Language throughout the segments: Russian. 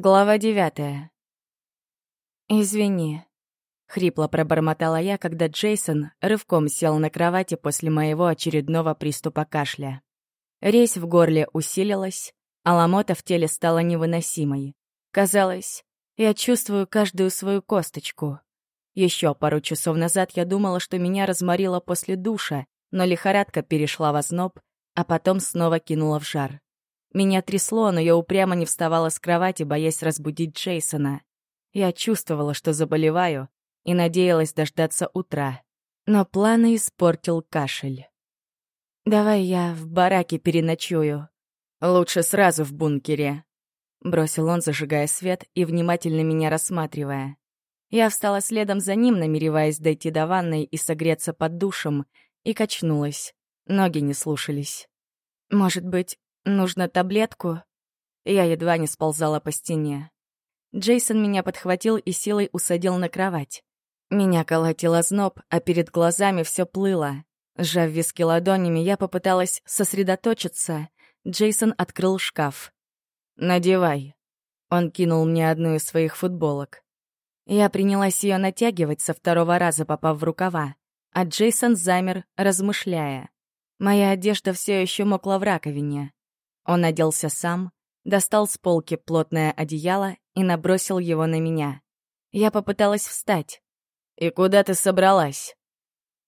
Глава девятая. «Извини», — хрипло пробормотала я, когда Джейсон рывком сел на кровати после моего очередного приступа кашля. Резь в горле усилилась, а ломота в теле стала невыносимой. Казалось, я чувствую каждую свою косточку. Еще пару часов назад я думала, что меня разморило после душа, но лихорадка перешла в озноб, а потом снова кинула в жар. Меня трясло, но я упрямо не вставала с кровати, боясь разбудить Джейсона. Я чувствовала, что заболеваю, и надеялась дождаться утра. Но планы испортил кашель. «Давай я в бараке переночую. Лучше сразу в бункере», — бросил он, зажигая свет и внимательно меня рассматривая. Я встала следом за ним, намереваясь дойти до ванной и согреться под душем, и качнулась. Ноги не слушались. «Может быть, нужно таблетку?» Я едва не сползала по стене. Джейсон меня подхватил и силой усадил на кровать. Меня колотило зноб, а перед глазами все плыло. Сжав виски ладонями, я попыталась сосредоточиться. Джейсон открыл шкаф. «Надевай». Он кинул мне одну из своих футболок. Я принялась ее натягивать со второго раза, попав в рукава, а Джейсон замер, размышляя. Моя одежда все еще мокла в раковине. Он оделся сам, достал с полки плотное одеяло и набросил его на меня. Я попыталась встать. «И куда ты собралась?»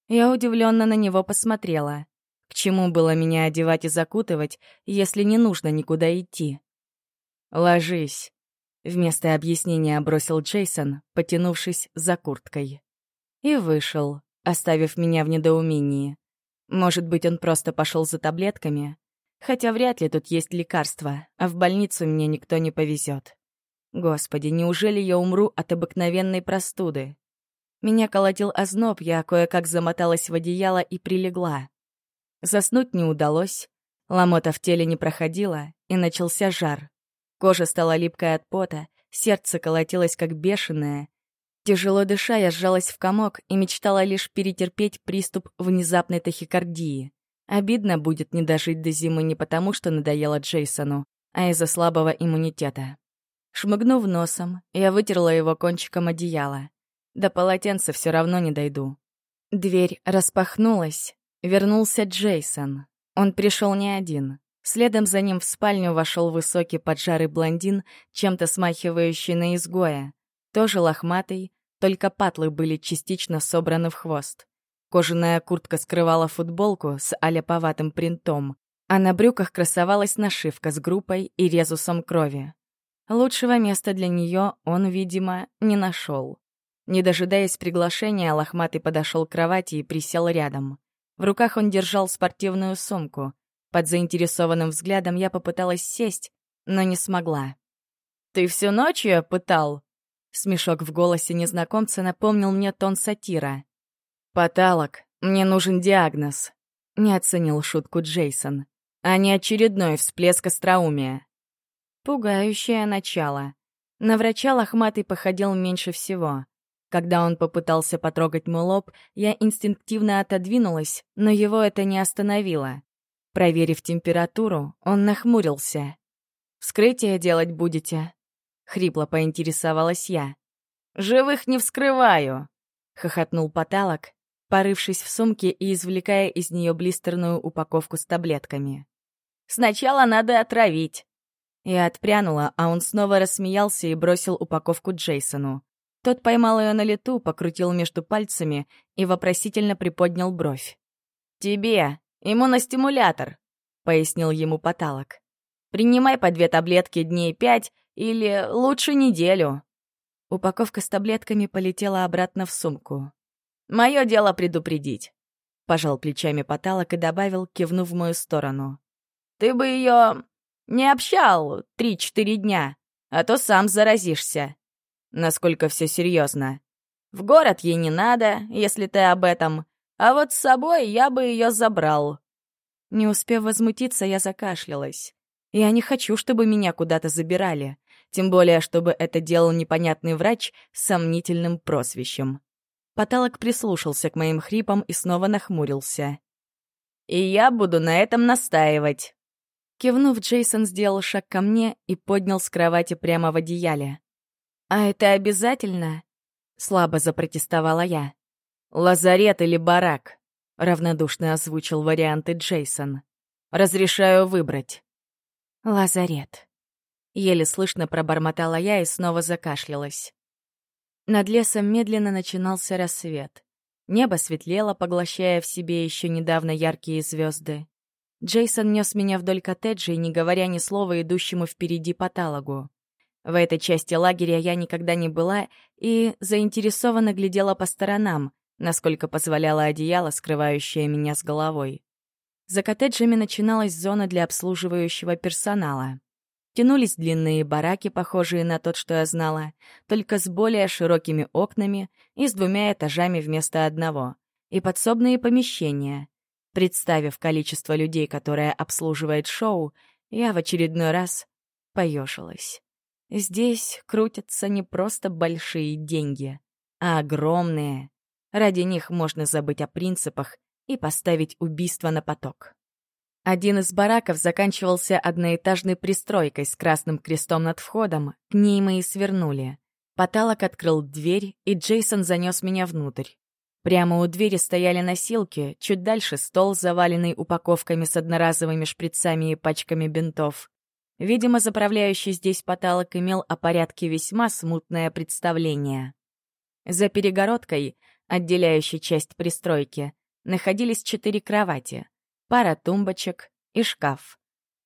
Я удивленно на него посмотрела. К чему было меня одевать и закутывать, если не нужно никуда идти? «Ложись», — вместо объяснения бросил Джейсон, потянувшись за курткой. И вышел, оставив меня в недоумении. Может быть, он просто пошел за таблетками? Хотя вряд ли тут есть лекарства, а в больницу мне никто не повезет. Господи, неужели я умру от обыкновенной простуды? Меня колотил озноб, я кое-как замоталась в одеяло и прилегла. Заснуть не удалось, ломота в теле не проходила, и начался жар. Кожа стала липкой от пота, сердце колотилось как бешеное. Тяжело дыша, я сжалась в комок и мечтала лишь перетерпеть приступ внезапной тахикардии. Обидно будет не дожить до зимы не потому, что надоело Джейсону, а из-за слабого иммунитета. Шмыгнув носом, я вытерла его кончиком одеяла. До полотенца все равно не дойду. Дверь распахнулась. Вернулся Джейсон. Он пришел не один. Следом за ним в спальню вошел высокий поджарый блондин, чем-то смахивающий на изгоя. Тоже лохматый, только патлы были частично собраны в хвост. Кожаная куртка скрывала футболку с аляповатым принтом, а на брюках красовалась нашивка с группой и резусом крови. Лучшего места для нее он, видимо, не нашел. Не дожидаясь приглашения, лохматый подошел к кровати и присел рядом. В руках он держал спортивную сумку. Под заинтересованным взглядом я попыталась сесть, но не смогла. «Ты всю ночь ее пытал?» Смешок в голосе незнакомца напомнил мне тон сатира. «Поталок, мне нужен диагноз», — не оценил шутку Джейсон, а не очередной всплеск остроумия. Пугающее начало. На врача лохматый походил меньше всего. Когда он попытался потрогать мой лоб, я инстинктивно отодвинулась, но его это не остановило. Проверив температуру, он нахмурился. «Вскрытие делать будете?» — хрипло поинтересовалась я. «Живых не вскрываю!» — хохотнул потолок, порывшись в сумке и извлекая из нее блистерную упаковку с таблетками. «Сначала надо отравить!» Я отпрянула, а он снова рассмеялся и бросил упаковку Джейсону. Тот поймал ее на лету, покрутил между пальцами и вопросительно приподнял бровь. «Тебе иммуностимулятор», — пояснил ему потолок. «Принимай по две таблетки дней пять или лучше неделю». Упаковка с таблетками полетела обратно в сумку. «Мое дело предупредить», — пожал плечами потолок и добавил, кивнув в мою сторону. «Ты бы ее не общал три-четыре дня, а то сам заразишься» насколько все серьезно. В город ей не надо, если ты об этом, а вот с собой я бы ее забрал. Не успев возмутиться, я закашлялась. Я не хочу, чтобы меня куда-то забирали, тем более, чтобы это делал непонятный врач с сомнительным просвещем. Потолок прислушался к моим хрипам и снова нахмурился. «И я буду на этом настаивать». Кивнув, Джейсон сделал шаг ко мне и поднял с кровати прямо в одеяле. «А это обязательно?» — слабо запротестовала я. «Лазарет или барак?» — равнодушно озвучил варианты Джейсон. «Разрешаю выбрать». «Лазарет». Еле слышно пробормотала я и снова закашлялась. Над лесом медленно начинался рассвет. Небо светлело, поглощая в себе еще недавно яркие звезды. Джейсон нес меня вдоль коттеджа не говоря ни слова, идущему впереди по. В этой части лагеря я никогда не была и заинтересованно глядела по сторонам, насколько позволяло одеяло, скрывающее меня с головой. За коттеджами начиналась зона для обслуживающего персонала. Тянулись длинные бараки, похожие на тот, что я знала, только с более широкими окнами и с двумя этажами вместо одного, и подсобные помещения. Представив количество людей, которое обслуживает шоу, я в очередной раз поёшилась. Здесь крутятся не просто большие деньги, а огромные. Ради них можно забыть о принципах и поставить убийство на поток. Один из бараков заканчивался одноэтажной пристройкой с красным крестом над входом, к ней мы и свернули. Потолок открыл дверь, и Джейсон занес меня внутрь. Прямо у двери стояли носилки, чуть дальше стол, заваленный упаковками с одноразовыми шприцами и пачками бинтов. Видимо, заправляющий здесь потолок имел о порядке весьма смутное представление. За перегородкой, отделяющей часть пристройки, находились четыре кровати — пара тумбочек и шкаф.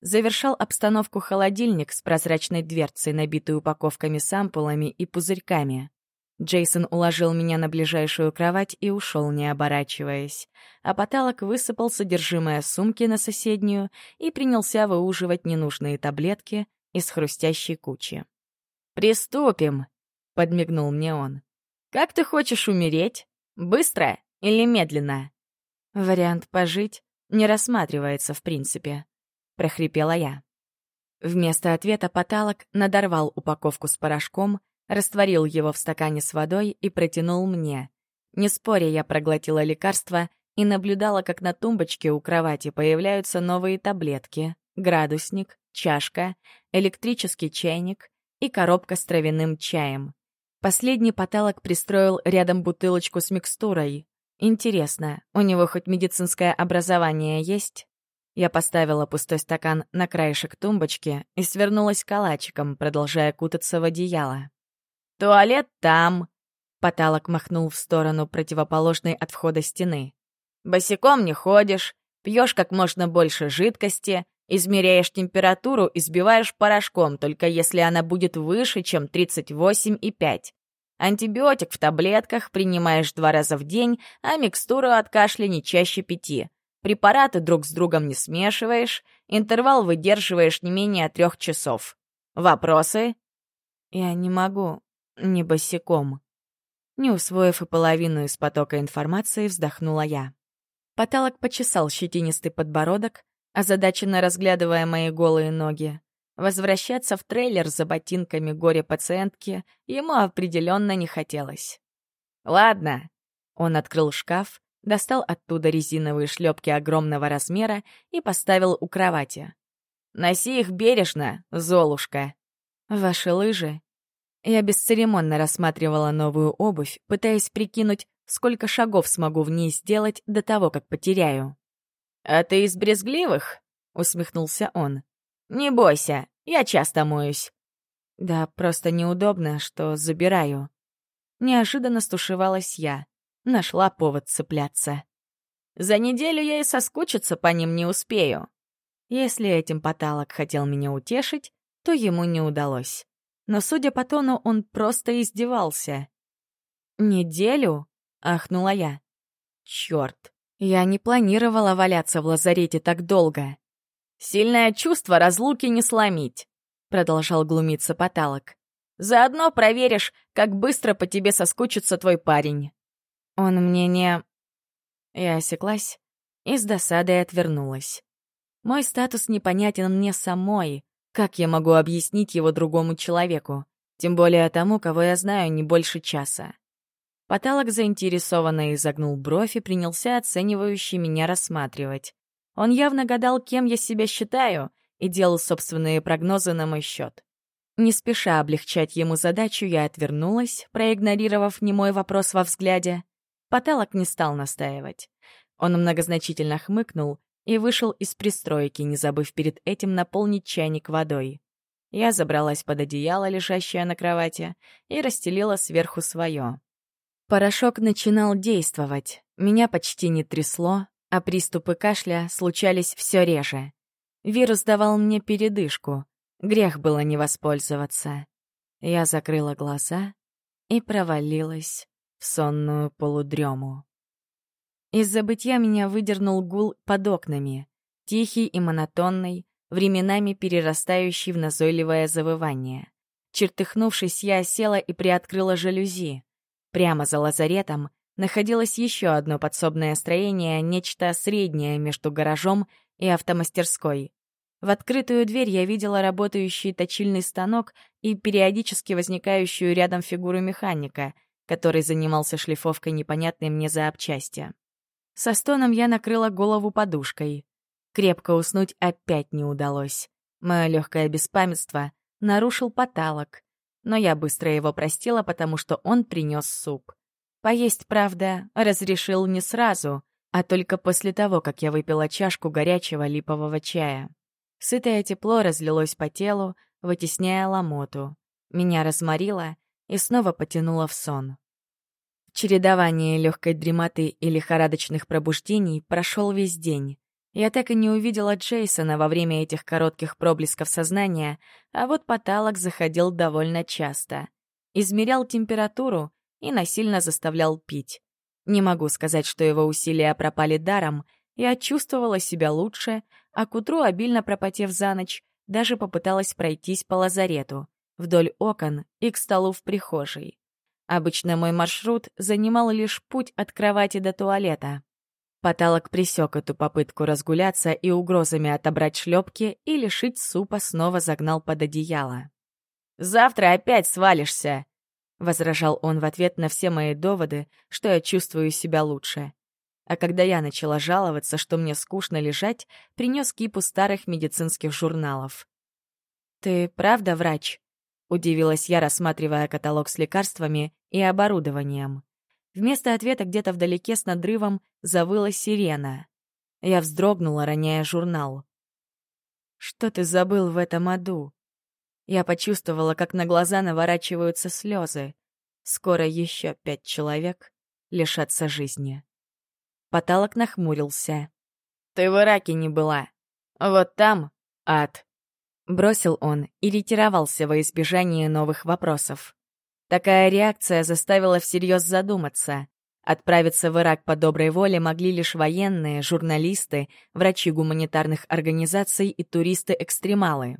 Завершал обстановку холодильник с прозрачной дверцей, набитой упаковками с ампулами и пузырьками. Джейсон уложил меня на ближайшую кровать и ушел, не оборачиваясь. А потолок высыпал содержимое сумки на соседнюю и принялся выуживать ненужные таблетки из хрустящей кучи. «Приступим!» — подмигнул мне он. «Как ты хочешь умереть? Быстро или медленно?» Вариант «пожить» не рассматривается в принципе», — прохрипела я. Вместо ответа потолок надорвал упаковку с порошком, растворил его в стакане с водой и протянул мне. Не споря, я проглотила лекарство и наблюдала, как на тумбочке у кровати появляются новые таблетки, градусник, чашка, электрический чайник и коробка с травяным чаем. Последний потолок пристроил рядом бутылочку с микстурой, Интересно, у него хоть медицинское образование есть? Я поставила пустой стакан на краешек тумбочки и свернулась калачиком, продолжая кутаться в одеяло. «Туалет там!» Потолок махнул в сторону противоположной от входа стены. «Босиком не ходишь, пьешь как можно больше жидкости, измеряешь температуру и сбиваешь порошком, только если она будет выше, чем 38,5. Антибиотик в таблетках принимаешь два раза в день, а микстуру от кашля не чаще пяти. Препараты друг с другом не смешиваешь, интервал выдерживаешь не менее трех часов. Вопросы? Я не могу, не босиком. Не усвоив и половину из потока информации, вздохнула я. Потолок почесал щетинистый подбородок, озадаченно разглядывая мои голые ноги. Возвращаться в трейлер за ботинками горе-пациентки ему определенно не хотелось. «Ладно». Он открыл шкаф, достал оттуда резиновые шлепки огромного размера и поставил у кровати. «Носи их бережно, Золушка». «Ваши лыжи?» Я бесцеремонно рассматривала новую обувь, пытаясь прикинуть, сколько шагов смогу в ней сделать до того, как потеряю. «А ты из брезгливых?» — усмехнулся он. «Не бойся, я часто моюсь». «Да, просто неудобно, что забираю». Неожиданно стушевалась я. Нашла повод цепляться. «За неделю я и соскучиться по ним не успею». Если этим потолок хотел меня утешить, то ему не удалось. Но, судя по тону, он просто издевался. «Неделю?» — ахнула я. «Чёрт, я не планировала валяться в лазарете так долго. «Сильное чувство разлуки не сломить», — продолжал глумиться потолок. «Заодно проверишь, как быстро по тебе соскучится твой парень». «Он мне не...» Я осеклась и с досадой отвернулась. Мой статус непонятен мне самой. Как я могу объяснить его другому человеку? Тем более тому, кого я знаю не больше часа. Потолок заинтересованно изогнул бровь и принялся оценивающе меня рассматривать. Он явно гадал, кем я себя считаю, и делал собственные прогнозы на мой счет. Не спеша облегчать ему задачу, я отвернулась, проигнорировав немой вопрос во взгляде. Потолок не стал настаивать. Он многозначительно хмыкнул и вышел из пристройки, не забыв перед этим наполнить чайник водой. Я забралась под одеяло, лежащее на кровати, и расстелила сверху свое. Порошок начинал действовать, меня почти не трясло, а приступы кашля случались все реже. Вирус давал мне передышку, грех было не воспользоваться. Я закрыла глаза и провалилась в сонную полудрему. Из забытья меня выдернул гул под окнами, тихий и монотонный, временами перерастающий в назойливое завывание. Чертыхнувшись, я села и приоткрыла жалюзи. Прямо за лазаретом находилось еще одно подсобное строение, нечто среднее между гаражом и автомастерской. В открытую дверь я видела работающий точильный станок и периодически возникающую рядом фигуру механика, который занимался шлифовкой непонятной мне запчасти. Со стоном я накрыла голову подушкой. Крепко уснуть опять не удалось. Мое легкое беспамятство нарушил потолок, но я быстро его простила, потому что он принес суп. Поесть, правда, разрешил не сразу, а только после того, как я выпила чашку горячего липового чая. Сытое тепло разлилось по телу, вытесняя ломоту. Меня разморило и снова потянуло в сон. Чередование легкой дремоты и лихорадочных пробуждений прошел весь день. Я так и не увидела Джейсона во время этих коротких проблесков сознания, а вот потолок заходил довольно часто. Измерял температуру и насильно заставлял пить. Не могу сказать, что его усилия пропали даром, я чувствовала себя лучше, а к утру, обильно пропотев за ночь, даже попыталась пройтись по лазарету, вдоль окон и к столу в прихожей. Обычно мой маршрут занимал лишь путь от кровати до туалета. Потолок присек эту попытку разгуляться и угрозами отобрать шлепки и лишить супа снова загнал под одеяло. «Завтра опять свалишься!» — возражал он в ответ на все мои доводы, что я чувствую себя лучше. А когда я начала жаловаться, что мне скучно лежать, принес кипу старых медицинских журналов. «Ты правда врач?» Удивилась я, рассматривая каталог с лекарствами и оборудованием. Вместо ответа где-то вдалеке с надрывом завыла сирена. Я вздрогнула, роняя журнал. «Что ты забыл в этом аду?» Я почувствовала, как на глаза наворачиваются слезы. Скоро еще пять человек лишатся жизни. Потолок нахмурился. «Ты в Ираке не была. Вот там ад. Бросил он и ретировался во избежание новых вопросов. Такая реакция заставила всерьез задуматься. Отправиться в Ирак по доброй воле могли лишь военные, журналисты, врачи гуманитарных организаций и туристы-экстремалы.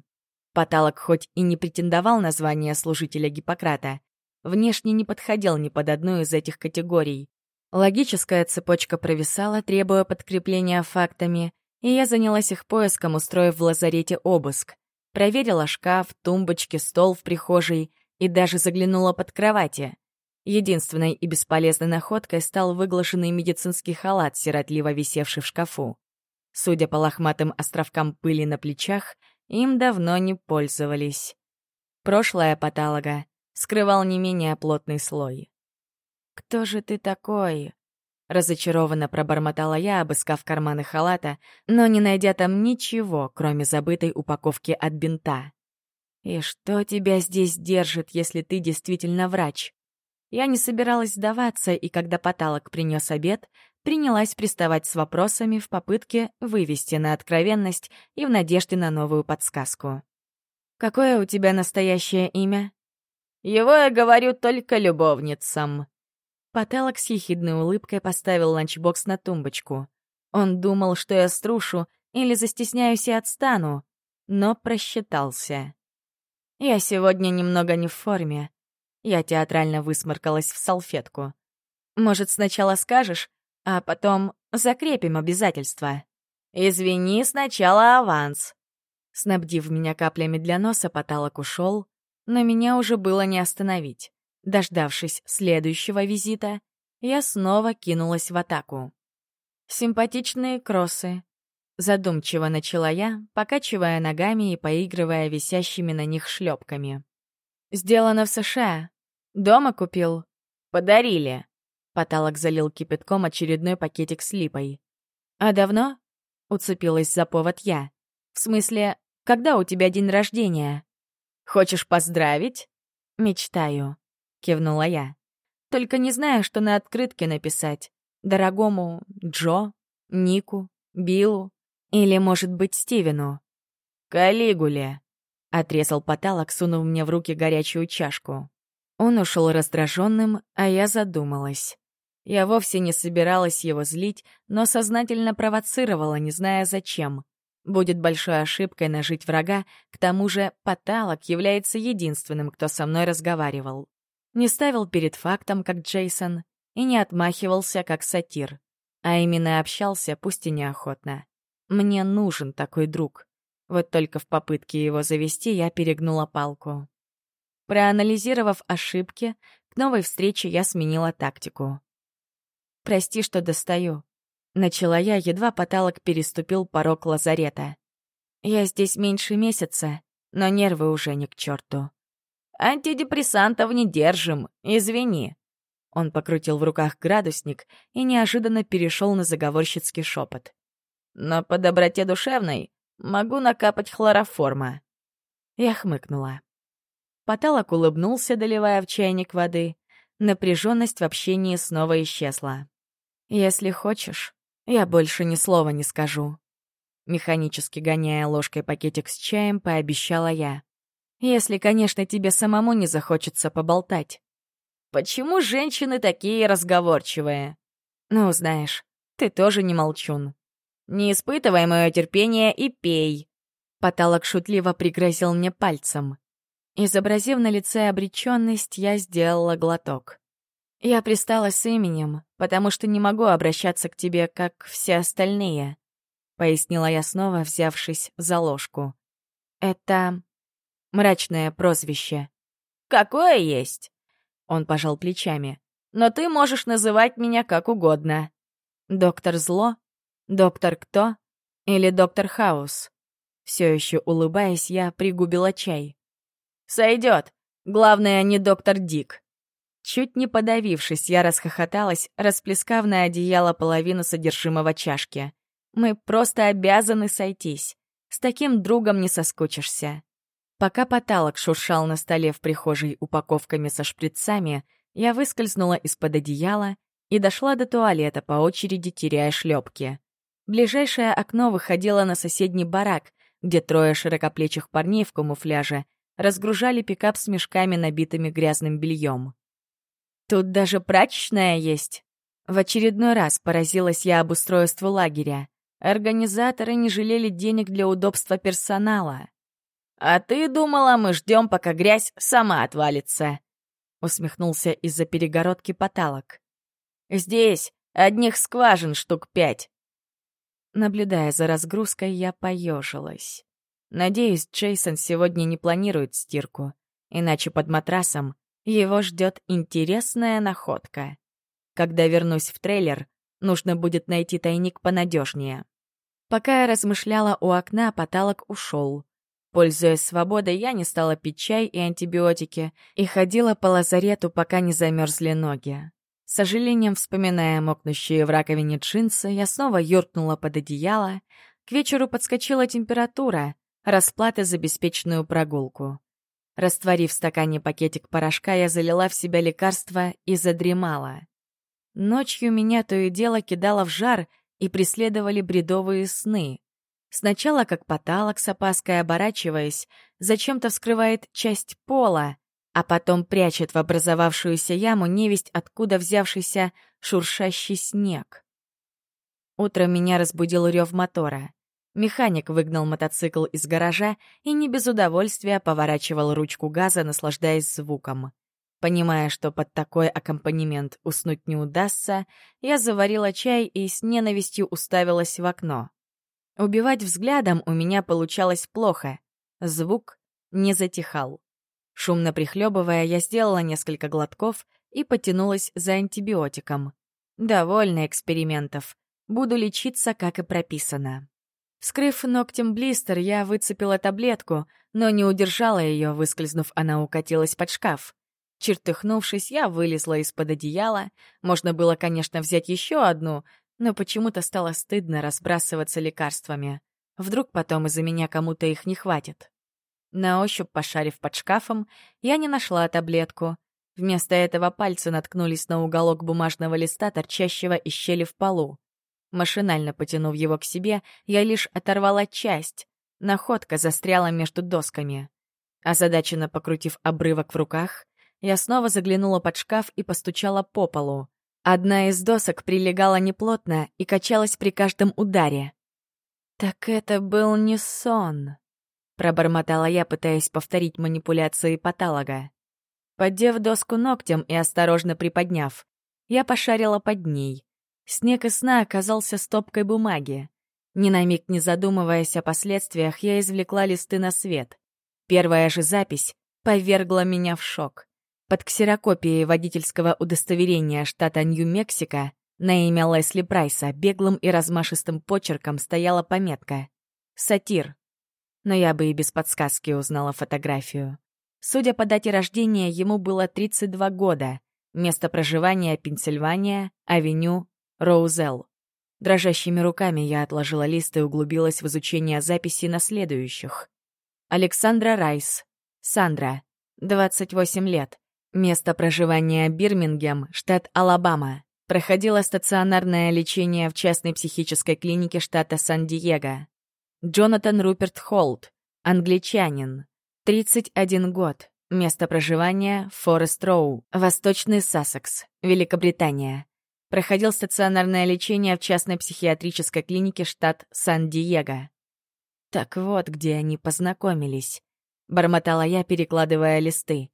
Поталок хоть и не претендовал на звание служителя Гиппократа, внешне не подходил ни под одну из этих категорий. Логическая цепочка провисала, требуя подкрепления фактами, и я занялась их поиском, устроив в лазарете обыск. Проверила шкаф, тумбочки, стол в прихожей и даже заглянула под кровати. Единственной и бесполезной находкой стал выглаженный медицинский халат, сиротливо висевший в шкафу. Судя по лохматым островкам пыли на плечах, им давно не пользовались. Прошлое патолога скрывал не менее плотный слой. «Кто же ты такой?» Разочарованно пробормотала я, обыскав карманы халата, но не найдя там ничего, кроме забытой упаковки от бинта. «И что тебя здесь держит, если ты действительно врач?» Я не собиралась сдаваться, и когда потолок принес обед, принялась приставать с вопросами в попытке вывести на откровенность и в надежде на новую подсказку. «Какое у тебя настоящее имя?» «Его я говорю только любовницам», Потелок с ехидной улыбкой поставил ланчбокс на тумбочку. Он думал, что я струшу или застесняюсь и отстану, но просчитался. «Я сегодня немного не в форме». Я театрально высморкалась в салфетку. «Может, сначала скажешь, а потом закрепим обязательства?» «Извини, сначала аванс». Снабдив меня каплями для носа, потолок ушел, но меня уже было не остановить. Дождавшись следующего визита, я снова кинулась в атаку. Симпатичные кроссы, Задумчиво начала я, покачивая ногами и поигрывая висящими на них шлепками. «Сделано в США. Дома купил. Подарили». Потолок залил кипятком очередной пакетик с липой. «А давно?» — уцепилась за повод я. «В смысле, когда у тебя день рождения?» «Хочешь поздравить?» «Мечтаю», — кивнула я. «Только не знаю, что на открытке написать. Дорогому Джо, Нику, Биллу или, может быть, Стивену?» «Калигуле», — отрезал потолок, сунув мне в руки горячую чашку. Он ушел раздраженным, а я задумалась. Я вовсе не собиралась его злить, но сознательно провоцировала, не зная зачем. Будет большой ошибкой нажить врага, к тому же Поталок является единственным, кто со мной разговаривал. Не ставил перед фактом, как Джейсон, и не отмахивался, как сатир. А именно общался, пусть и неохотно. Мне нужен такой друг. Вот только в попытке его завести я перегнула палку. Проанализировав ошибки, к новой встрече я сменила тактику. «Прости, что достаю», Начала я, едва потолок переступил порог лазарета. Я здесь меньше месяца, но нервы уже не к черту. «Антидепрессантов не держим, извини». Он покрутил в руках градусник и неожиданно перешел на заговорщицкий шепот. «Но по доброте душевной могу накапать хлороформа». Я хмыкнула. Потолок улыбнулся, доливая в чайник воды. Напряженность в общении снова исчезла. «Если хочешь, я больше ни слова не скажу. Механически гоняя ложкой пакетик с чаем, пообещала я. Если, конечно, тебе самому не захочется поболтать. Почему женщины такие разговорчивые? Ну, знаешь, ты тоже не молчун. Не испытывай мое терпение и пей. Потолок шутливо пригрозил мне пальцем. Изобразив на лице обреченность, я сделала глоток. Я пристала с именем, потому что не могу обращаться к тебе, как все остальные», — пояснила я снова, взявшись за ложку. «Это мрачное прозвище». «Какое есть?» Он пожал плечами. «Но ты можешь называть меня как угодно. Доктор Зло? Доктор Кто? Или Доктор Хаус?» Все еще улыбаясь, я пригубила чай. «Сойдет. Главное, не доктор Дик». Чуть не подавившись, я расхохоталась, расплескав на одеяло половину содержимого чашки. Мы просто обязаны сойтись. С таким другом не соскучишься. Пока потолок шуршал на столе в прихожей упаковками со шприцами, я выскользнула из-под одеяла и дошла до туалета по очереди, теряя шлепки. Ближайшее окно выходило на соседний барак, где трое широкоплечих парней в камуфляже разгружали пикап с мешками, набитыми грязным бельем. Тут даже прачечная есть. В очередной раз поразилась я об устройстве лагеря. Организаторы не жалели денег для удобства персонала. «А ты думала, мы ждем, пока грязь сама отвалится?» Усмехнулся из-за перегородки потолок. «Здесь одних скважин штук пять». Наблюдая за разгрузкой, я поежилась. Надеюсь, Джейсон сегодня не планирует стирку, иначе под матрасом его ждет интересная находка. Когда вернусь в трейлер, нужно будет найти тайник понадежнее. Пока я размышляла у окна, потолок ушел. Пользуясь свободой, я не стала пить чай и антибиотики и ходила по лазарету, пока не замерзли ноги. С сожалением, вспоминая мокнущие в раковине джинсы, я снова юркнула под одеяло. К вечеру подскочила температура, расплата за беспечную прогулку. Растворив в стакане пакетик порошка, я залила в себя лекарство и задремала. Ночью меня то и дело кидало в жар и преследовали бредовые сны. Сначала, как потолок с опаской оборачиваясь, зачем-то вскрывает часть пола, а потом прячет в образовавшуюся яму невесть, откуда взявшийся шуршащий снег. Утром меня разбудил рев мотора. Механик выгнал мотоцикл из гаража и не без удовольствия поворачивал ручку газа, наслаждаясь звуком. Понимая, что под такой аккомпанемент уснуть не удастся, я заварила чай и с ненавистью уставилась в окно. Убивать взглядом у меня получалось плохо. Звук не затихал. Шумно прихлебывая, я сделала несколько глотков и потянулась за антибиотиком. Довольно экспериментов. Буду лечиться, как и прописано. Вскрыв ногтем блистер, я выцепила таблетку, но не удержала ее, выскользнув, она укатилась под шкаф. Чертыхнувшись, я вылезла из-под одеяла. Можно было, конечно, взять еще одну, но почему-то стало стыдно разбрасываться лекарствами. Вдруг потом из-за меня кому-то их не хватит. На ощупь, пошарив под шкафом, я не нашла таблетку. Вместо этого пальцы наткнулись на уголок бумажного листа, торчащего из щели в полу. Машинально потянув его к себе, я лишь оторвала часть. Находка застряла между досками. Озадаченно покрутив обрывок в руках, я снова заглянула под шкаф и постучала по полу. Одна из досок прилегала неплотно и качалась при каждом ударе. «Так это был не сон», — пробормотала я, пытаясь повторить манипуляции патолога. Поддев доску ногтем и осторожно приподняв, я пошарила под ней. Снег из сна оказался стопкой бумаги. Ни на миг не задумываясь о последствиях, я извлекла листы на свет. Первая же запись повергла меня в шок. Под ксерокопией водительского удостоверения штата Нью-Мексико на имя Лесли Прайса беглым и размашистым почерком стояла пометка «Сатир». Но я бы и без подсказки узнала фотографию. Судя по дате рождения, ему было 32 года. Место проживания — Пенсильвания, авеню Роузелл. Дрожащими руками я отложила лист и углубилась в изучение записей на следующих. Александра Райс. Сандра. 28 лет. Место проживания Бирмингем, штат Алабама. Проходила стационарное лечение в частной психической клинике штата Сан-Диего. Джонатан Руперт Холт. Англичанин. 31 год. Место проживания — Форест Роу, Восточный Сассекс, Великобритания. Проходил стационарное лечение в частной психиатрической клинике штат Сан-Диего. Так вот, где они познакомились. Бормотала я, перекладывая листы.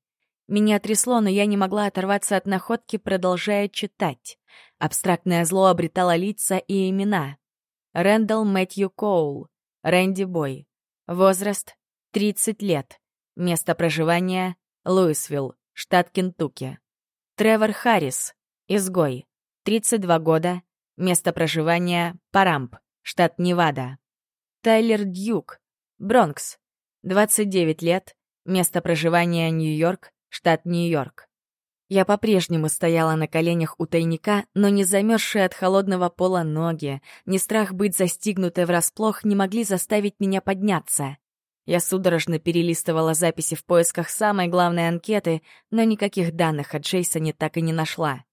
Меня трясло, но я не могла оторваться от находки, продолжая читать. Абстрактное зло обретало лица и имена. Рэндалл Мэтью Коул, Рэнди Бой. Возраст — 30 лет. Место проживания — Луисвилл, штат Кентукки. Тревор Харрис, изгой. 32 года, место проживания — Парамп, штат Невада. Тайлер Дьюк, Бронкс, 29 лет, место проживания — Нью-Йорк, штат Нью-Йорк. Я по-прежнему стояла на коленях у тайника, но не замерзшие от холодного пола ноги, ни страх быть застигнутой врасплох не могли заставить меня подняться. Я судорожно перелистывала записи в поисках самой главной анкеты, но никаких данных от Джейсоне так и не нашла.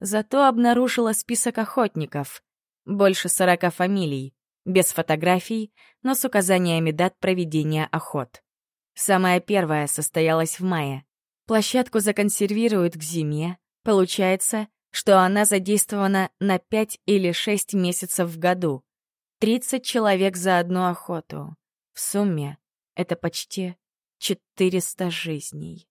Зато обнаружила список охотников. Больше сорока фамилий, без фотографий, но с указаниями дат проведения охот. Самая первая состоялась в мае. Площадку законсервируют к зиме. Получается, что она задействована на 5 или 6 месяцев в году. 30 человек за одну охоту. В сумме это почти 400 жизней.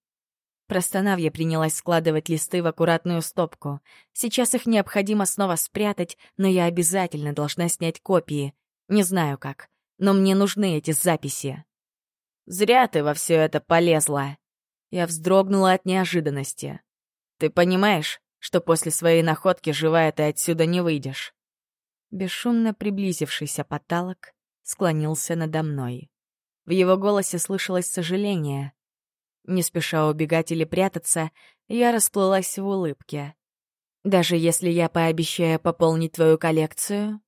Простонав, принялась складывать листы в аккуратную стопку. Сейчас их необходимо снова спрятать, но я обязательно должна снять копии. Не знаю как, но мне нужны эти записи. «Зря ты во все это полезла!» Я вздрогнула от неожиданности. «Ты понимаешь, что после своей находки живая ты отсюда не выйдешь?» Бесшумно приблизившийся потолок склонился надо мной. В его голосе слышалось сожаление — не спеша убегать или прятаться, я расплылась в улыбке. «Даже если я пообещаю пополнить твою коллекцию,